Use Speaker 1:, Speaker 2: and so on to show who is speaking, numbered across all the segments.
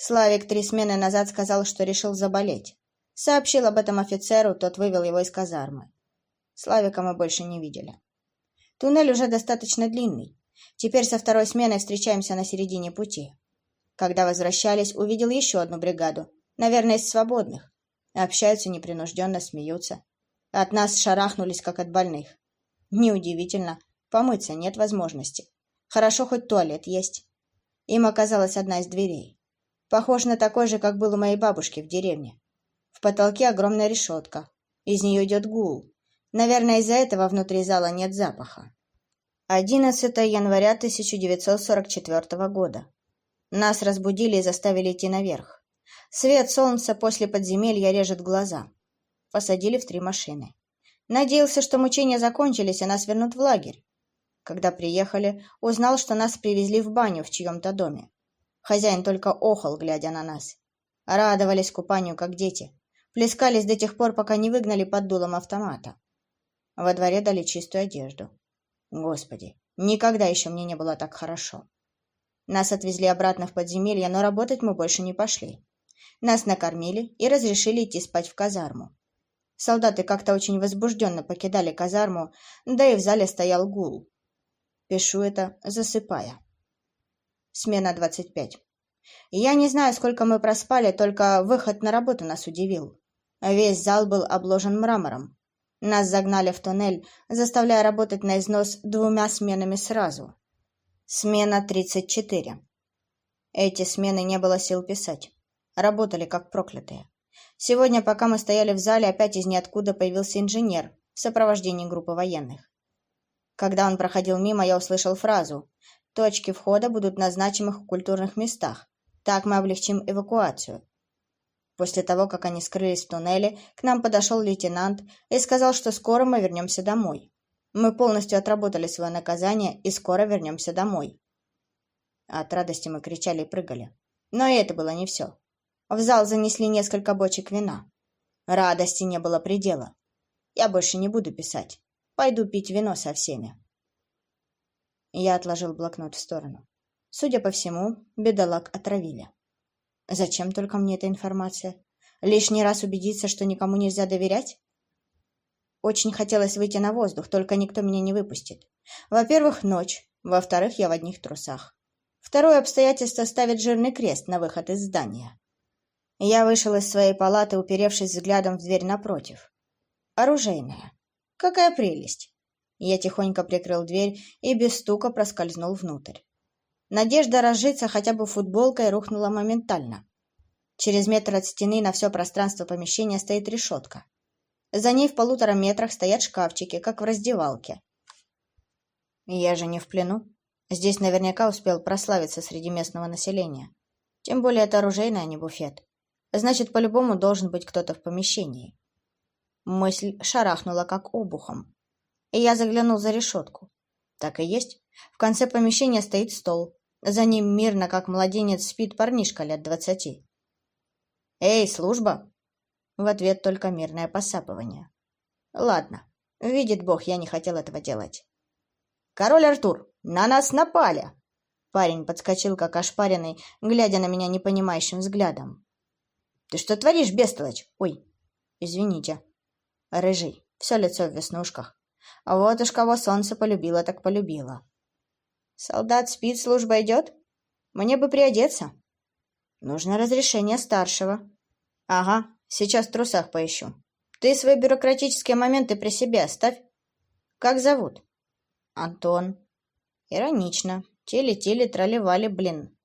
Speaker 1: Славик три смены назад сказал, что решил заболеть. Сообщил об этом офицеру, тот вывел его из казармы. Славика мы больше не видели. Туннель уже достаточно длинный. Теперь со второй сменой встречаемся на середине пути. Когда возвращались, увидел еще одну бригаду. Наверное, из свободных. Общаются непринужденно, смеются. От нас шарахнулись, как от больных. Неудивительно. Помыться нет возможности. Хорошо, хоть туалет есть. Им оказалась одна из дверей. Похож на такой же, как был у моей бабушки в деревне. В потолке огромная решетка. Из нее идет гул. Наверное, из-за этого внутри зала нет запаха. 11 января 1944 года. Нас разбудили и заставили идти наверх. Свет солнца после подземелья режет глаза. Посадили в три машины. Надеялся, что мучения закончились, и нас вернут в лагерь. Когда приехали, узнал, что нас привезли в баню в чьем-то доме. Хозяин только охал, глядя на нас. Радовались купанию, как дети. Плескались до тех пор, пока не выгнали под дулом автомата. Во дворе дали чистую одежду. Господи, никогда еще мне не было так хорошо. Нас отвезли обратно в подземелье, но работать мы больше не пошли. Нас накормили и разрешили идти спать в казарму. Солдаты как-то очень возбужденно покидали казарму, да и в зале стоял гул. Пишу это, засыпая. Смена двадцать пять. Я не знаю, сколько мы проспали, только выход на работу нас удивил. Весь зал был обложен мрамором. Нас загнали в туннель, заставляя работать на износ двумя сменами сразу. Смена 34. Эти смены не было сил писать. Работали как проклятые. Сегодня, пока мы стояли в зале, опять из ниоткуда появился инженер в сопровождении группы военных. Когда он проходил мимо, я услышал фразу «Точки входа будут на значимых культурных местах. Так мы облегчим эвакуацию». После того, как они скрылись в туннеле, к нам подошел лейтенант и сказал, что скоро мы вернемся домой. Мы полностью отработали свое наказание и скоро вернемся домой. От радости мы кричали и прыгали. Но и это было не все. В зал занесли несколько бочек вина. Радости не было предела. Я больше не буду писать. Пойду пить вино со всеми. Я отложил блокнот в сторону. Судя по всему, бедолаг отравили. Зачем только мне эта информация? Лишний раз убедиться, что никому нельзя доверять? Очень хотелось выйти на воздух, только никто меня не выпустит. Во-первых, ночь. Во-вторых, я в одних трусах. Второе обстоятельство ставит жирный крест на выход из здания. Я вышел из своей палаты, уперевшись взглядом в дверь напротив. Оружейная. Какая прелесть! Я тихонько прикрыл дверь и без стука проскользнул внутрь. Надежда разжиться хотя бы футболкой рухнула моментально. Через метр от стены на все пространство помещения стоит решетка. За ней в полутора метрах стоят шкафчики, как в раздевалке. Я же не в плену. Здесь наверняка успел прославиться среди местного населения. Тем более это оружейный, а не буфет. Значит, по-любому должен быть кто-то в помещении. Мысль шарахнула как обухом. И я заглянул за решетку. Так и есть. В конце помещения стоит стол. За ним мирно, как младенец, спит парнишка лет двадцати. «Эй, служба!» В ответ только мирное посапывание. Ладно, видит Бог, я не хотел этого делать. «Король Артур, на нас напали!» Парень подскочил, как ошпаренный, глядя на меня непонимающим взглядом. «Ты что творишь, бестолочь? Ой, извините». Рыжий, все лицо в веснушках. А вот уж кого солнце полюбило, так полюбило. «Солдат спит, служба идет? Мне бы приодеться». «Нужно разрешение старшего». «Ага, Сейчас в трусах поищу. Ты свои бюрократические моменты при себе оставь. Как зовут? Антон. Иронично. Тили-тили, тролливали, блин.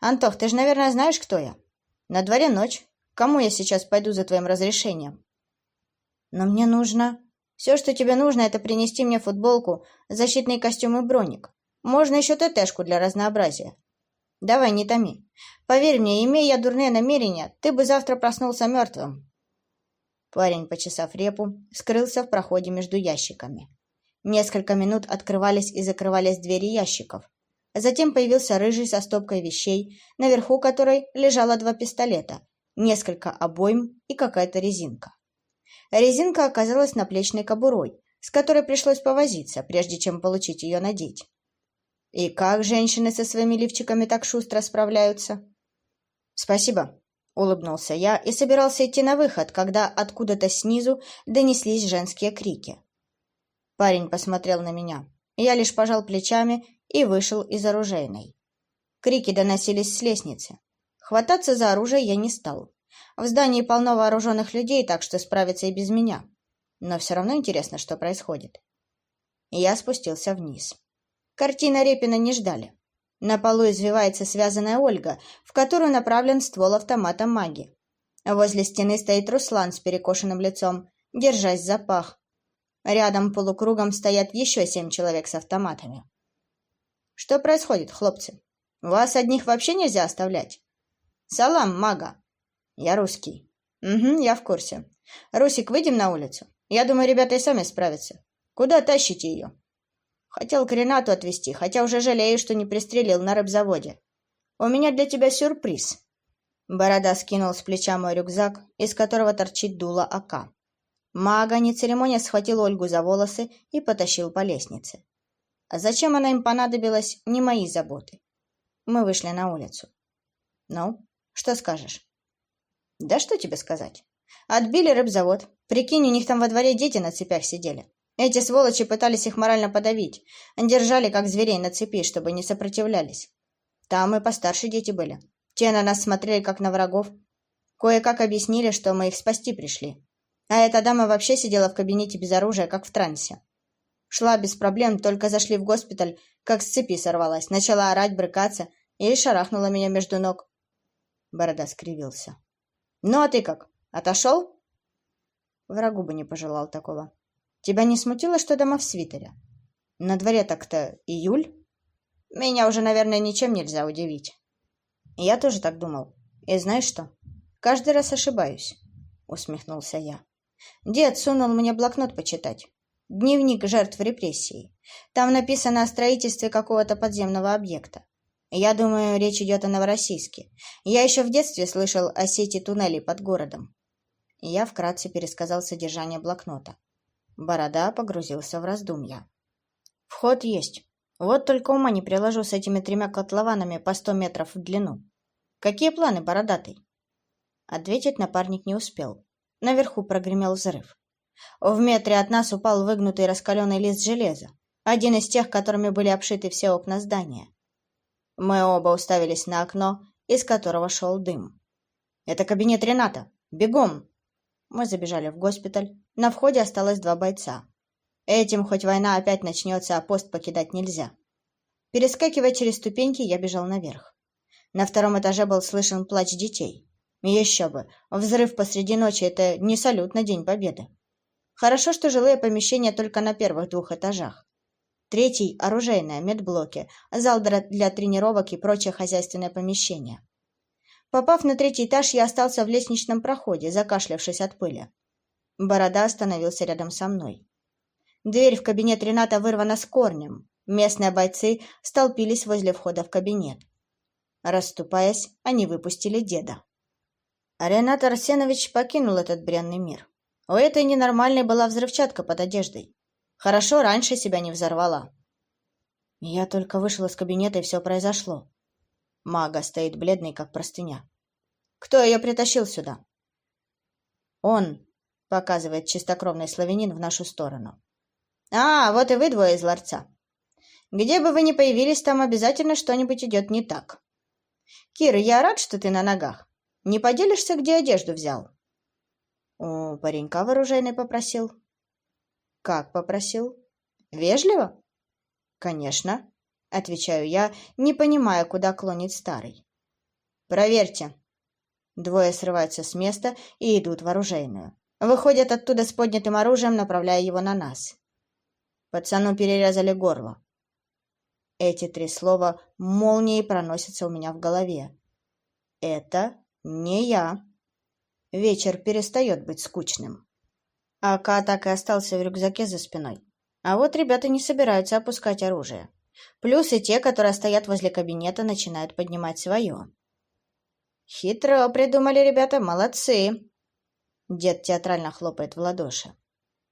Speaker 1: Антох, ты же, наверное, знаешь, кто я? На дворе ночь. Кому я сейчас пойду за твоим разрешением? Но мне нужно... Все, что тебе нужно, это принести мне футболку, защитный костюм и броник. Можно еще ТТшку для разнообразия. Давай, не томи. Поверь мне, имея дурные намерения, ты бы завтра проснулся мертвым. Парень, почесав репу, скрылся в проходе между ящиками. Несколько минут открывались и закрывались двери ящиков. Затем появился рыжий со стопкой вещей, наверху которой лежало два пистолета, несколько обойм и какая-то резинка. Резинка оказалась наплечной кобурой, с которой пришлось повозиться, прежде чем получить ее надеть. И как женщины со своими лифчиками так шустро справляются? «Спасибо», — улыбнулся я и собирался идти на выход, когда откуда-то снизу донеслись женские крики. Парень посмотрел на меня. Я лишь пожал плечами и вышел из оружейной. Крики доносились с лестницы. Хвататься за оружие я не стал. В здании полно вооруженных людей, так что справиться и без меня. Но все равно интересно, что происходит. Я спустился вниз. Картина Репина не ждали. На полу извивается связанная Ольга, в которую направлен ствол автомата маги. Возле стены стоит Руслан с перекошенным лицом, держась за пах. Рядом полукругом стоят еще семь человек с автоматами. «Что происходит, хлопцы? Вас одних вообще нельзя оставлять?» «Салам, мага!» «Я русский». «Угу, я в курсе. Русик, выйдем на улицу. Я думаю, ребята и сами справятся. Куда тащите ее?» Хотел к Ренату отвезти, хотя уже жалею, что не пристрелил на рыбзаводе. У меня для тебя сюрприз. Борода скинул с плеча мой рюкзак, из которого торчит дуло АК. Мага, не церемония, схватил Ольгу за волосы и потащил по лестнице. А зачем она им понадобилась, не мои заботы. Мы вышли на улицу. Ну, что скажешь? Да что тебе сказать? Отбили рыбзавод. Прикинь, у них там во дворе дети на цепях сидели. Эти сволочи пытались их морально подавить. Держали, как зверей на цепи, чтобы не сопротивлялись. Там и постарше дети были. Те на нас смотрели, как на врагов. Кое-как объяснили, что мы их спасти пришли. А эта дама вообще сидела в кабинете без оружия, как в трансе. Шла без проблем, только зашли в госпиталь, как с цепи сорвалась. Начала орать, брыкаться и шарахнула меня между ног. Борода скривился. «Ну, а ты как? Отошел?» Врагу бы не пожелал такого. Тебя не смутило, что дома в свитере? На дворе так-то июль. Меня уже, наверное, ничем нельзя удивить. Я тоже так думал. И знаешь что? Каждый раз ошибаюсь, усмехнулся я. Дед сунул мне блокнот почитать. Дневник жертв репрессий. Там написано о строительстве какого-то подземного объекта. Я думаю, речь идет о Новороссийске. Я еще в детстве слышал о сети туннелей под городом. Я вкратце пересказал содержание блокнота. Борода погрузился в раздумья. «Вход есть. Вот только ума не приложу с этими тремя котлованами по сто метров в длину. Какие планы, бородатый?» Ответить напарник не успел. Наверху прогремел взрыв. В метре от нас упал выгнутый раскаленный лист железа, один из тех, которыми были обшиты все окна здания. Мы оба уставились на окно, из которого шел дым. «Это кабинет Рената! Бегом!» Мы забежали в госпиталь. На входе осталось два бойца. Этим хоть война опять начнется, а пост покидать нельзя. Перескакивая через ступеньки, я бежал наверх. На втором этаже был слышен плач детей. Еще бы, взрыв посреди ночи — это не салют на День Победы. Хорошо, что жилые помещения только на первых двух этажах. Третий — оружейное, медблоки, зал для тренировок и прочее хозяйственное помещение. Попав на третий этаж, я остался в лестничном проходе, закашлявшись от пыли. Борода остановился рядом со мной. Дверь в кабинет Рената вырвана с корнем. Местные бойцы столпились возле входа в кабинет. Расступаясь, они выпустили деда. Ренат Арсенович покинул этот бренный мир. У этой ненормальной была взрывчатка под одеждой. Хорошо раньше себя не взорвала. Я только вышел из кабинета, и все произошло. Мага стоит бледный, как простыня. «Кто ее притащил сюда?» «Он», — показывает чистокровный славянин в нашу сторону. «А, вот и вы двое из ларца. Где бы вы ни появились, там обязательно что-нибудь идет не так. Кира, я рад, что ты на ногах. Не поделишься, где одежду взял?» «У паренька вооруженный попросил». «Как попросил? Вежливо?» «Конечно. — отвечаю я, не понимая, куда клонит старый. «Проверьте». Двое срываются с места и идут в оружейную. Выходят оттуда с поднятым оружием, направляя его на нас. Пацану перерезали горло. Эти три слова молнией проносятся у меня в голове. Это не я. Вечер перестает быть скучным. Ака так и остался в рюкзаке за спиной. А вот ребята не собираются опускать оружие. Плюс и те, которые стоят возле кабинета, начинают поднимать свое. Хитро придумали ребята, молодцы. Дед театрально хлопает в ладоши.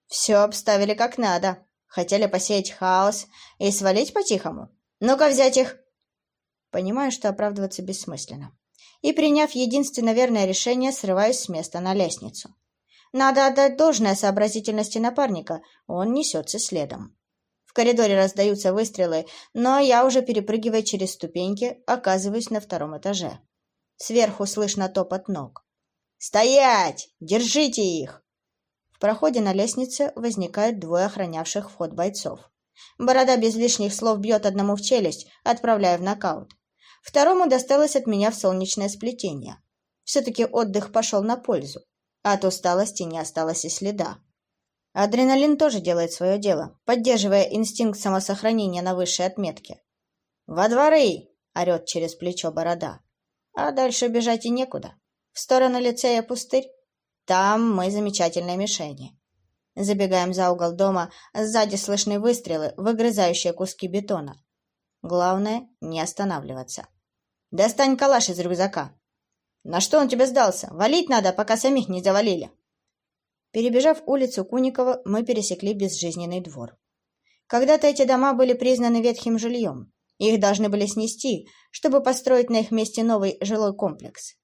Speaker 1: Все обставили как надо. Хотели посеять хаос и свалить по-тихому. Ну-ка взять их. Понимаю, что оправдываться бессмысленно. и, приняв единственно верное решение, срываюсь с места на лестницу. Надо отдать должное сообразительности напарника, он несется следом. Коридоре раздаются выстрелы, но я уже перепрыгивая через ступеньки, оказываюсь на втором этаже. Сверху слышно топот ног. «Стоять! Держите их!» В проходе на лестнице возникают двое охранявших вход бойцов. Борода без лишних слов бьет одному в челюсть, отправляя в нокаут. Второму досталось от меня в солнечное сплетение. Все-таки отдых пошел на пользу. От усталости не осталось и следа. Адреналин тоже делает свое дело, поддерживая инстинкт самосохранения на высшей отметке. «Во дворы!» — орет через плечо борода. А дальше бежать и некуда. В сторону лицея пустырь. Там мы замечательные мишени. Забегаем за угол дома, сзади слышны выстрелы, выгрызающие куски бетона. Главное — не останавливаться. «Достань калаш из рюкзака!» «На что он тебе сдался? Валить надо, пока самих не завалили!» Перебежав улицу Куникова, мы пересекли безжизненный двор. Когда-то эти дома были признаны ветхим жильем. Их должны были снести, чтобы построить на их месте новый жилой комплекс.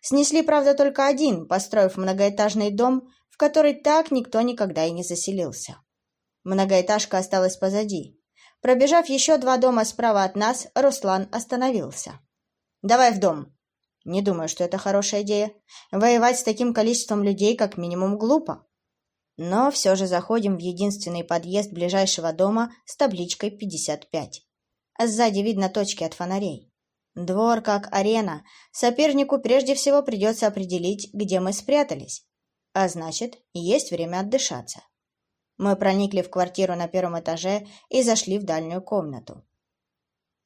Speaker 1: Снесли, правда, только один, построив многоэтажный дом, в который так никто никогда и не заселился. Многоэтажка осталась позади. Пробежав еще два дома справа от нас, Руслан остановился. Давай в дом. Не думаю, что это хорошая идея. Воевать с таким количеством людей как минимум глупо. Но все же заходим в единственный подъезд ближайшего дома с табличкой 55. А сзади видно точки от фонарей. Двор как арена. Сопернику прежде всего придется определить, где мы спрятались. А значит, есть время отдышаться. Мы проникли в квартиру на первом этаже и зашли в дальнюю комнату.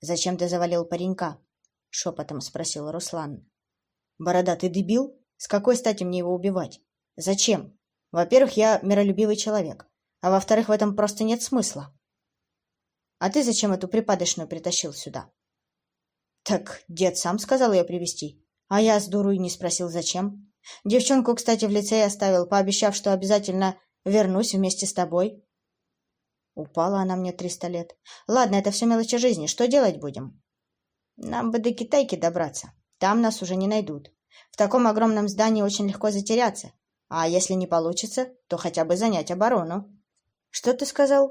Speaker 1: «Зачем ты завалил паренька?» — шепотом спросил Руслан. «Борода, ты дебил? С какой стати мне его убивать? Зачем? Во-первых, я миролюбивый человек, а во-вторых, в этом просто нет смысла. А ты зачем эту припадочную притащил сюда?» «Так дед сам сказал ее привести, а я с дуру и не спросил, зачем. Девчонку, кстати, в лице оставил, пообещав, что обязательно вернусь вместе с тобой». Упала она мне триста лет. «Ладно, это все мелочи жизни. Что делать будем?» Нам бы до Китайки добраться. Там нас уже не найдут. В таком огромном здании очень легко затеряться. А если не получится, то хотя бы занять оборону. Что ты сказал?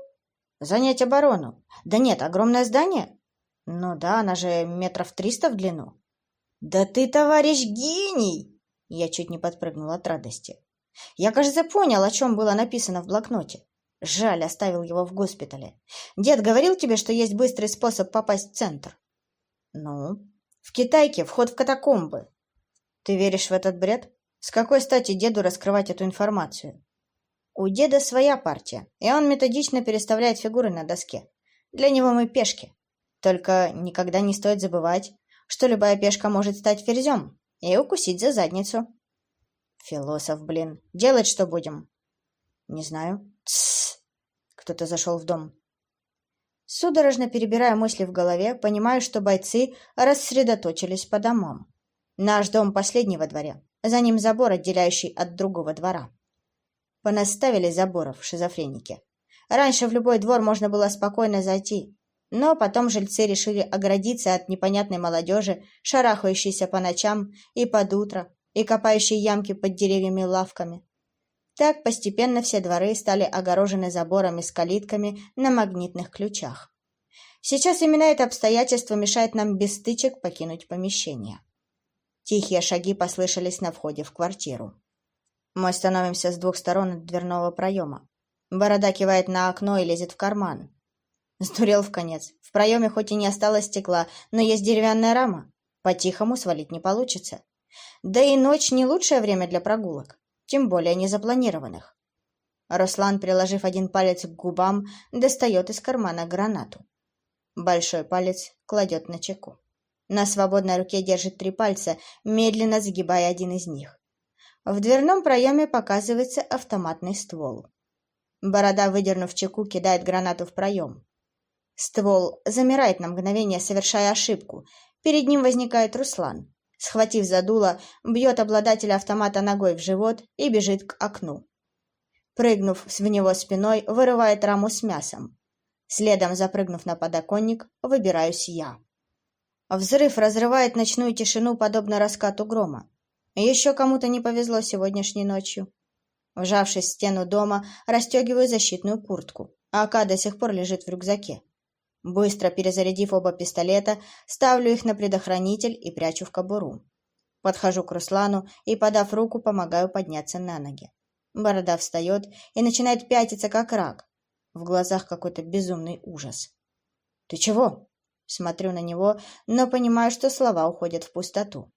Speaker 1: Занять оборону. Да нет, огромное здание? Ну да, она же метров триста в длину. Да ты, товарищ, гений! Я чуть не подпрыгнул от радости. Я, кажется, понял, о чем было написано в блокноте. Жаль, оставил его в госпитале. Дед говорил тебе, что есть быстрый способ попасть в центр? Ну, в Китайке вход в катакомбы. Ты веришь в этот бред? С какой стати деду раскрывать эту информацию? У деда своя партия, и он методично переставляет фигуры на доске. Для него мы пешки. Только никогда не стоит забывать, что любая пешка может стать ферзем и укусить за задницу. Философ, блин. Делать что будем? Не знаю. Тссс. Кто-то зашел в дом. Судорожно перебирая мысли в голове, понимаю, что бойцы рассредоточились по домам. Наш дом последний во дворе. За ним забор, отделяющий от другого двора. Понаставили заборов шизофреники. Раньше в любой двор можно было спокойно зайти, но потом жильцы решили оградиться от непонятной молодежи, шарахающейся по ночам и под утро, и копающей ямки под деревьями лавками. Так постепенно все дворы стали огорожены заборами с калитками на магнитных ключах. Сейчас именно это обстоятельство мешает нам без стычек покинуть помещение. Тихие шаги послышались на входе в квартиру. Мы становимся с двух сторон от дверного проема. Борода кивает на окно и лезет в карман. Сдурел в конец. В проеме хоть и не осталось стекла, но есть деревянная рама. По-тихому свалить не получится. Да и ночь не лучшее время для прогулок тем более незапланированных. Руслан, приложив один палец к губам, достает из кармана гранату. Большой палец кладет на чеку. На свободной руке держит три пальца, медленно загибая один из них. В дверном проеме показывается автоматный ствол. Борода, выдернув чеку, кидает гранату в проем. Ствол замирает на мгновение, совершая ошибку. Перед ним возникает Руслан. Схватив за дуло, бьет обладателя автомата ногой в живот и бежит к окну. Прыгнув в него спиной, вырывает раму с мясом. Следом, запрыгнув на подоконник, выбираюсь я. Взрыв разрывает ночную тишину, подобно раскату грома. Еще кому-то не повезло сегодняшней ночью. Вжавшись в стену дома, расстегиваю защитную куртку, а АК до сих пор лежит в рюкзаке. Быстро перезарядив оба пистолета, ставлю их на предохранитель и прячу в кобуру. Подхожу к Руслану и, подав руку, помогаю подняться на ноги. Борода встает и начинает пятиться, как рак. В глазах какой-то безумный ужас. «Ты чего?» Смотрю на него, но понимаю, что слова уходят в пустоту.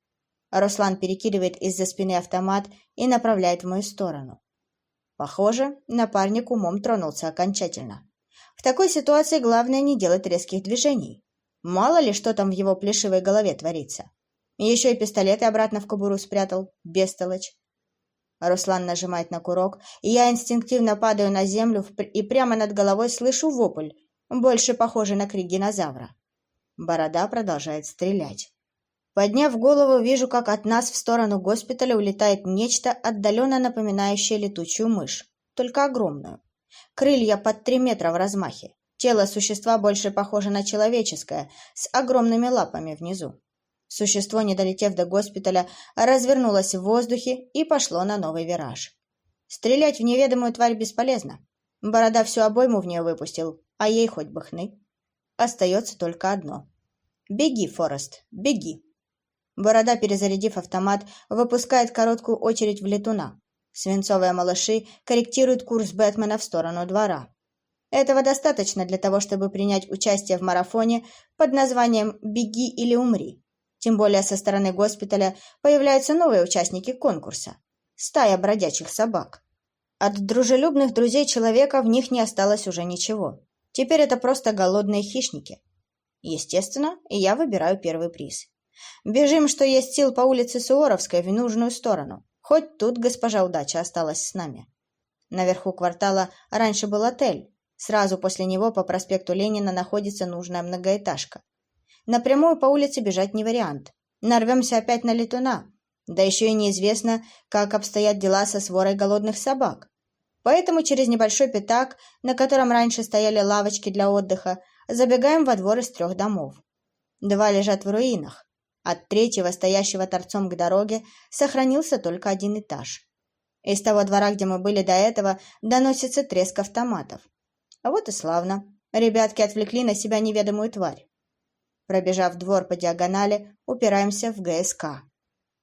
Speaker 1: Руслан перекидывает из-за спины автомат и направляет в мою сторону. Похоже, напарник умом тронулся окончательно. В такой ситуации главное не делать резких движений. Мало ли, что там в его плешивой голове творится. Еще и пистолет и обратно в кобуру спрятал, бестолочь. Руслан нажимает на курок, и я инстинктивно падаю на землю и прямо над головой слышу вопль, больше похожий на крик динозавра. Борода продолжает стрелять. Подняв голову, вижу, как от нас в сторону госпиталя улетает нечто, отдаленно напоминающее летучую мышь, только огромную. Крылья под три метра в размахе. Тело существа больше похоже на человеческое, с огромными лапами внизу. Существо, не долетев до госпиталя, развернулось в воздухе и пошло на новый вираж. Стрелять в неведомую тварь бесполезно. Борода всю обойму в нее выпустил, а ей хоть бы хны. Остается только одно. Беги, Форест, беги. Борода, перезарядив автомат, выпускает короткую очередь в летуна. Свинцовые малыши корректируют курс Бэтмена в сторону двора. Этого достаточно для того, чтобы принять участие в марафоне под названием «Беги или умри». Тем более со стороны госпиталя появляются новые участники конкурса – стая бродячих собак. От дружелюбных друзей человека в них не осталось уже ничего. Теперь это просто голодные хищники. Естественно, и я выбираю первый приз. Бежим, что есть сил по улице Суворовской в нужную сторону. Хоть тут госпожа удача осталась с нами. Наверху квартала раньше был отель. Сразу после него по проспекту Ленина находится нужная многоэтажка. Напрямую по улице бежать не вариант. Нарвемся опять на летуна. Да еще и неизвестно, как обстоят дела со сворой голодных собак. Поэтому через небольшой пятак, на котором раньше стояли лавочки для отдыха, забегаем во двор из трех домов. Два лежат в руинах. От третьего, стоящего торцом к дороге, сохранился только один этаж. Из того двора, где мы были до этого, доносится треск автоматов. А вот и славно. Ребятки отвлекли на себя неведомую тварь. Пробежав двор по диагонали, упираемся в ГСК.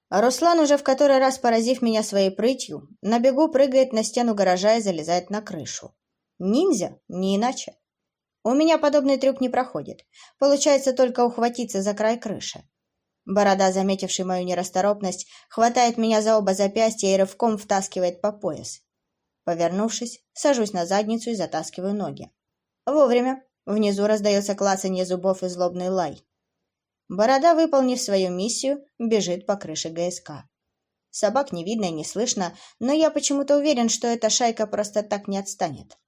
Speaker 1: Руслан, уже в который раз поразив меня своей прытью, на бегу прыгает на стену гаража и залезает на крышу. Ниндзя? Не иначе. У меня подобный трюк не проходит. Получается только ухватиться за край крыши. Борода, заметивший мою нерасторопность, хватает меня за оба запястья и рывком втаскивает по пояс. Повернувшись, сажусь на задницу и затаскиваю ноги. Вовремя. Внизу раздается клацанье зубов и злобный лай. Борода, выполнив свою миссию, бежит по крыше ГСК. Собак не видно и не слышно, но я почему-то уверен, что эта шайка просто так не отстанет.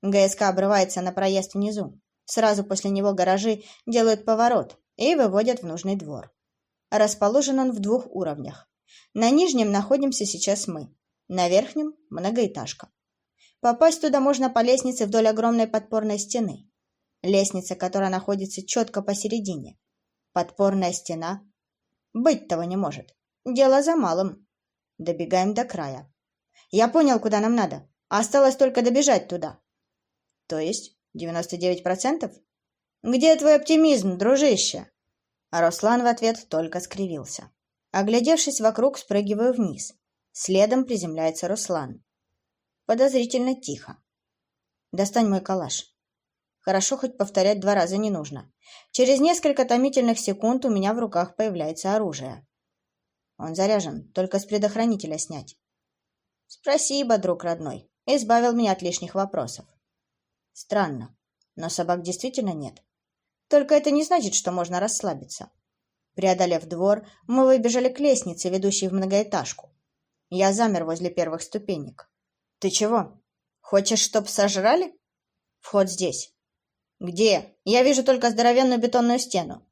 Speaker 1: ГСК обрывается на проезд внизу. Сразу после него гаражи делают поворот и выводят в нужный двор. Расположен он в двух уровнях. На нижнем находимся сейчас мы, на верхнем – многоэтажка. Попасть туда можно по лестнице вдоль огромной подпорной стены. Лестница, которая находится четко посередине. Подпорная стена. Быть того не может. Дело за малым. Добегаем до края. Я понял, куда нам надо. Осталось только добежать туда. То есть 99%? Где твой оптимизм, дружище? А Руслан в ответ только скривился. Оглядевшись вокруг, спрыгиваю вниз. Следом приземляется Руслан. Подозрительно тихо. Достань мой калаш. Хорошо, хоть повторять два раза не нужно. Через несколько томительных секунд у меня в руках появляется оружие. Он заряжен, только с предохранителя снять. Спасибо, друг родной. Избавил меня от лишних вопросов. Странно, но собак действительно нет. Только это не значит, что можно расслабиться. Преодолев двор, мы выбежали к лестнице, ведущей в многоэтажку. Я замер возле первых ступенек. «Ты чего? Хочешь, чтоб сожрали?» «Вход здесь». «Где? Я вижу только здоровенную бетонную стену».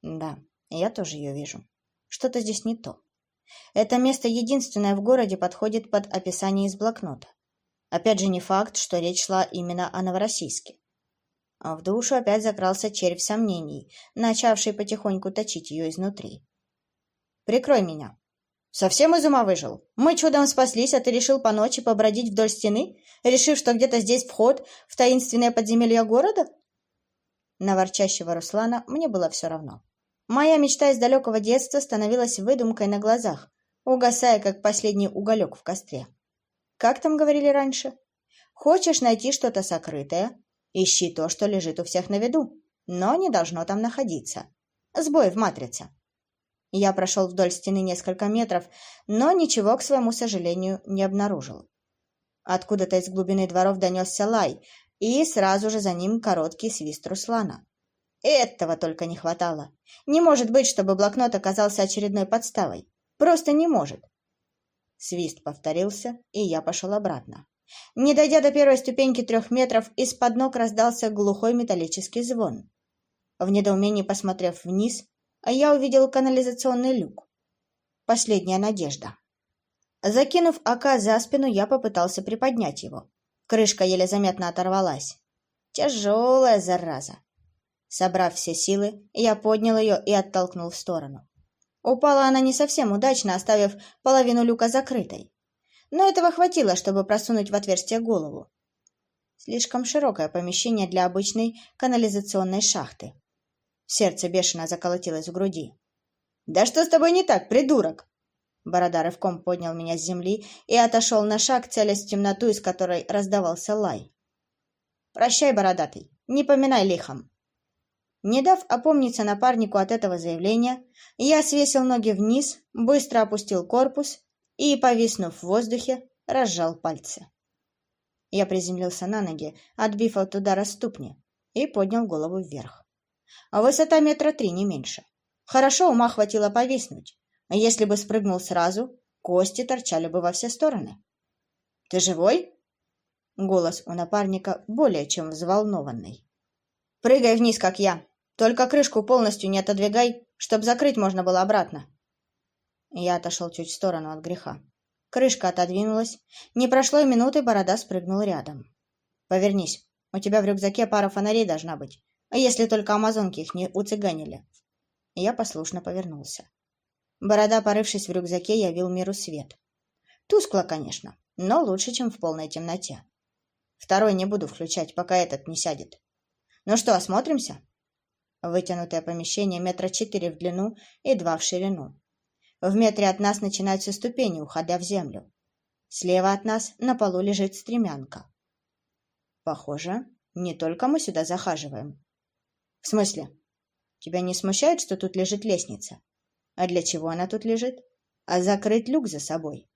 Speaker 1: «Да, я тоже ее вижу. Что-то здесь не то. Это место единственное в городе подходит под описание из блокнота. Опять же, не факт, что речь шла именно о Новороссийске. А в душу опять закрался червь сомнений, начавший потихоньку точить ее изнутри. «Прикрой меня!» «Совсем из ума выжил? Мы чудом спаслись, а ты решил по ночи побродить вдоль стены, решив, что где-то здесь вход в таинственное подземелье города?» На ворчащего Руслана мне было все равно. Моя мечта из далекого детства становилась выдумкой на глазах, угасая, как последний уголек в костре. Как там говорили раньше? Хочешь найти что-то сокрытое? Ищи то, что лежит у всех на виду, но не должно там находиться. Сбой в матрице. Я прошел вдоль стены несколько метров, но ничего, к своему сожалению, не обнаружил. Откуда-то из глубины дворов донесся лай, и сразу же за ним короткий свист Руслана. Этого только не хватало. Не может быть, чтобы блокнот оказался очередной подставой. Просто не может. Свист повторился, и я пошел обратно. Не дойдя до первой ступеньки трех метров, из-под ног раздался глухой металлический звон. В недоумении посмотрев вниз, я увидел канализационный люк. Последняя надежда. Закинув АК за спину, я попытался приподнять его. Крышка еле заметно оторвалась. Тяжелая зараза. Собрав все силы, я поднял ее и оттолкнул в сторону. Упала она не совсем удачно, оставив половину люка закрытой. Но этого хватило, чтобы просунуть в отверстие голову. Слишком широкое помещение для обычной канализационной шахты. Сердце бешено заколотилось в груди. «Да что с тобой не так, придурок?» Борода рывком поднял меня с земли и отошел на шаг, целясь в темноту, из которой раздавался лай. «Прощай, бородатый, не поминай лихом!» Не дав опомниться напарнику от этого заявления, я свесил ноги вниз, быстро опустил корпус и, повиснув в воздухе, разжал пальцы. Я приземлился на ноги, отбив от удара ступни, и поднял голову вверх. А высота метра три, не меньше. Хорошо ума хватило повиснуть, если бы спрыгнул сразу, кости торчали бы во все стороны. «Ты живой?» Голос у напарника более чем взволнованный. «Прыгай вниз, как я!» Только крышку полностью не отодвигай, чтобы закрыть можно было обратно. Я отошел чуть в сторону от греха. Крышка отодвинулась. Не прошло и минуты, борода спрыгнул рядом. Повернись. У тебя в рюкзаке пара фонарей должна быть. А если только амазонки их не уцыганили? Я послушно повернулся. Борода, порывшись в рюкзаке, явил миру свет. Тускло, конечно, но лучше, чем в полной темноте. Второй не буду включать, пока этот не сядет. Ну что, осмотримся? Вытянутое помещение метра четыре в длину и два в ширину. В метре от нас начинаются ступени, уходя в землю. Слева от нас на полу лежит стремянка. Похоже, не только мы сюда захаживаем. В смысле? Тебя не смущает, что тут лежит лестница? А для чего она тут лежит? А закрыть люк за собой.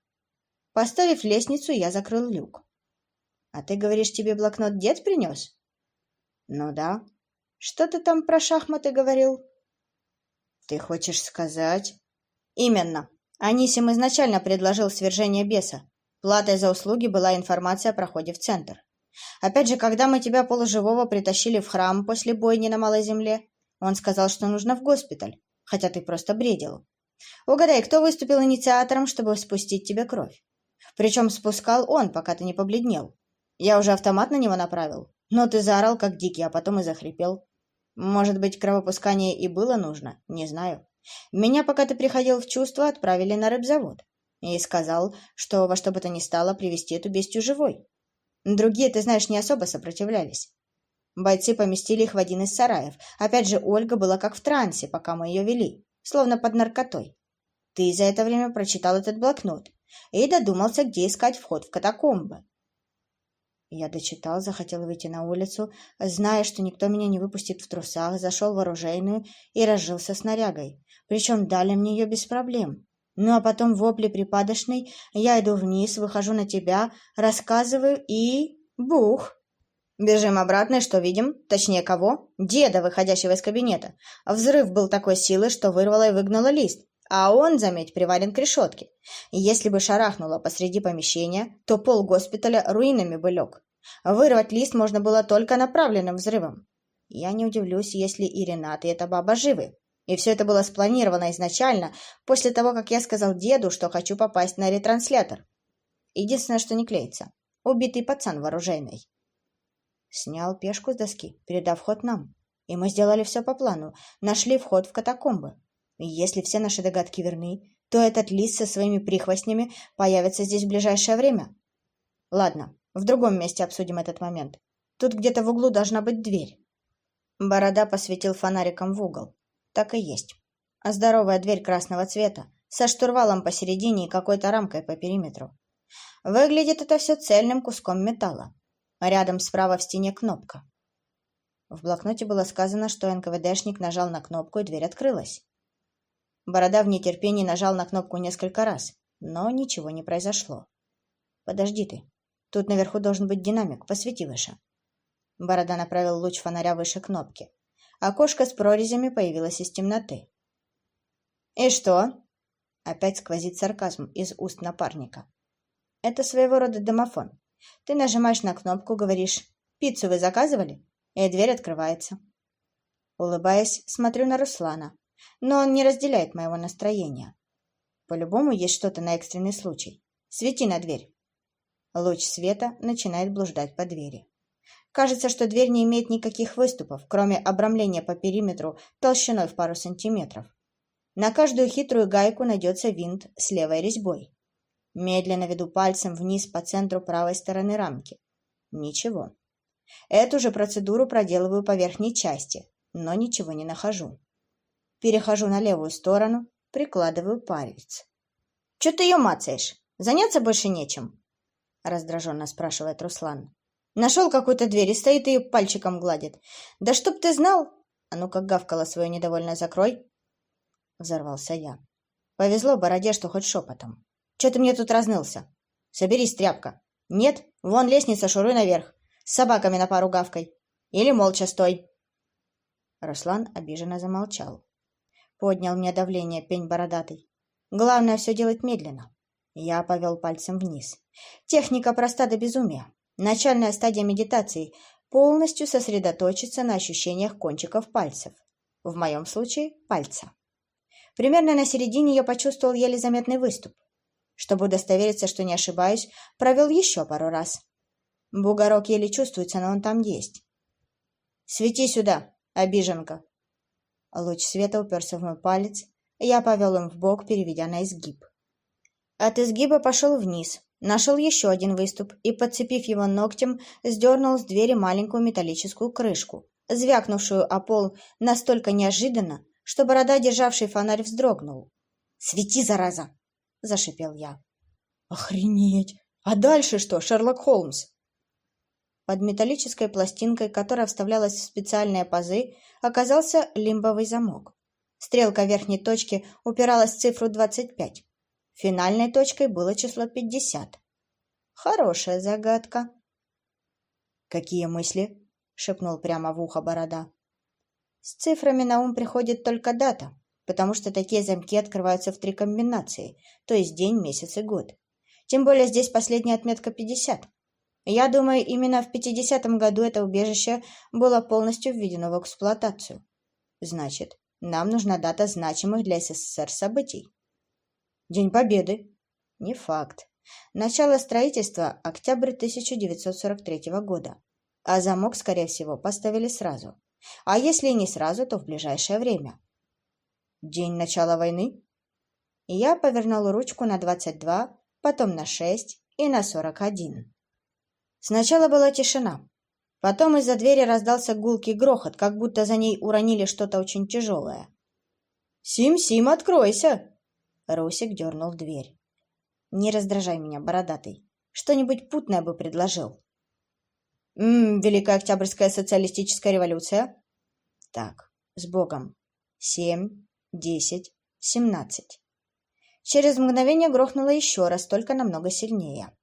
Speaker 1: Поставив лестницу, я закрыл люк. А ты говоришь, тебе блокнот дед принес? Ну да, что ты там про шахматы говорил? Ты хочешь сказать? Именно. Анисим изначально предложил свержение беса. Платой за услуги была информация о проходе в центр. Опять же, когда мы тебя полуживого притащили в храм после бойни на Малой Земле, он сказал, что нужно в госпиталь, хотя ты просто бредил. Угадай, кто выступил инициатором, чтобы спустить тебе кровь? Причем спускал он, пока ты не побледнел. Я уже автомат на него направил, но ты заорал, как дикий, а потом и захрипел. Может быть, кровопускание и было нужно, не знаю. Меня, пока ты приходил в чувство, отправили на рыбзавод. И сказал, что во что бы то ни стало привести эту бестию живой. Другие, ты знаешь, не особо сопротивлялись. Бойцы поместили их в один из сараев. Опять же, Ольга была как в трансе, пока мы ее вели, словно под наркотой. Ты за это время прочитал этот блокнот и додумался, где искать вход в катакомбы. Я дочитал, захотел выйти на улицу, зная, что никто меня не выпустит в трусах, зашел в оружейную и разжился снарягой. Причем дали мне ее без проблем. Ну а потом вопли припадочный, я иду вниз, выхожу на тебя, рассказываю и... бух! Бежим обратно, и что видим? Точнее, кого? Деда, выходящего из кабинета. Взрыв был такой силы, что вырвало и выгнало лист. А он, заметь, приварен к решетке. Если бы шарахнуло посреди помещения, то пол госпиталя руинами бы лег. Вырвать лист можно было только направленным взрывом. Я не удивлюсь, если и Ренат, и эта баба живы. И все это было спланировано изначально, после того, как я сказал деду, что хочу попасть на ретранслятор. Единственное, что не клеится. Убитый пацан вооруженный. Снял пешку с доски, передав ход нам. И мы сделали все по плану, нашли вход в катакомбы. Если все наши догадки верны, то этот лис со своими прихвостнями появится здесь в ближайшее время. Ладно, в другом месте обсудим этот момент. Тут где-то в углу должна быть дверь. Борода посветил фонариком в угол. Так и есть. А здоровая дверь красного цвета, со штурвалом посередине и какой-то рамкой по периметру. Выглядит это все цельным куском металла. Рядом справа в стене кнопка. В блокноте было сказано, что НКВДшник нажал на кнопку, и дверь открылась. Борода в нетерпении нажал на кнопку несколько раз, но ничего не произошло. «Подожди ты. Тут наверху должен быть динамик. Посвети выше». Борода направил луч фонаря выше кнопки. Окошко с прорезями появилось из темноты. «И что?» Опять сквозит сарказм из уст напарника. «Это своего рода домофон. Ты нажимаешь на кнопку, говоришь «Пиццу вы заказывали?» и дверь открывается. Улыбаясь, смотрю на Руслана, но он не разделяет моего настроения. По-любому есть что-то на экстренный случай. Свети на дверь. Луч света начинает блуждать по двери. Кажется, что дверь не имеет никаких выступов, кроме обрамления по периметру толщиной в пару сантиметров. На каждую хитрую гайку найдется винт с левой резьбой. Медленно веду пальцем вниз по центру правой стороны рамки. Ничего. Эту же процедуру проделываю по верхней части, но ничего не нахожу. Перехожу на левую сторону, прикладываю палец. — Че ты ее мацаешь? Заняться больше нечем? — раздраженно спрашивает Руслан. — Нашел какую-то дверь и стоит ее пальчиком гладит. — Да чтоб ты знал! А ну как гавкала свое недовольно закрой! Взорвался я. Повезло бороде, что хоть шепотом. Че ты мне тут разнылся? Соберись, тряпка. Нет, вон лестница, шуруй наверх. С собаками на пару гавкой. Или молча стой. Руслан обиженно замолчал. Поднял мне давление пень бородатый. Главное все делать медленно. Я повел пальцем вниз. Техника проста до безумия. Начальная стадия медитации – полностью сосредоточиться на ощущениях кончиков пальцев. В моем случае – пальца. Примерно на середине я почувствовал еле заметный выступ. Чтобы удостовериться, что не ошибаюсь, провел еще пару раз. Бугорок еле чувствуется, но он там есть. «Свети сюда, обиженка!» Луч света уперся в мой палец, и я повел им в бок, переведя на изгиб. От изгиба пошел вниз, нашел еще один выступ и, подцепив его ногтем, сдернул с двери маленькую металлическую крышку, звякнувшую о пол настолько неожиданно, что борода, державший фонарь, вздрогнул. «Свети, зараза!» — зашипел я. «Охренеть! А дальше что, Шерлок Холмс?» Под металлической пластинкой, которая вставлялась в специальные пазы, оказался лимбовый замок. Стрелка верхней точки упиралась в цифру 25. Финальной точкой было число 50. Хорошая загадка. «Какие мысли?» — шепнул прямо в ухо борода. С цифрами на ум приходит только дата, потому что такие замки открываются в три комбинации, то есть день, месяц и год. Тем более здесь последняя отметка 50. Я думаю, именно в 50-м году это убежище было полностью введено в эксплуатацию. Значит, нам нужна дата значимых для СССР событий. День Победы. Не факт. Начало строительства – октябрь 1943 года. А замок, скорее всего, поставили сразу. А если не сразу, то в ближайшее время. День начала войны? Я повернул ручку на 22, потом на 6 и на 41. Сначала была тишина. Потом из-за двери раздался гулкий грохот, как будто за ней уронили что-то очень тяжелое. «Сим-Сим, откройся!» Русик дернул дверь. «Не раздражай меня, бородатый. Что-нибудь путное бы предложил». М Великая Октябрьская социалистическая революция. Так, с Богом. Семь, десять, семнадцать. Через мгновение грохнуло еще раз, только намного сильнее.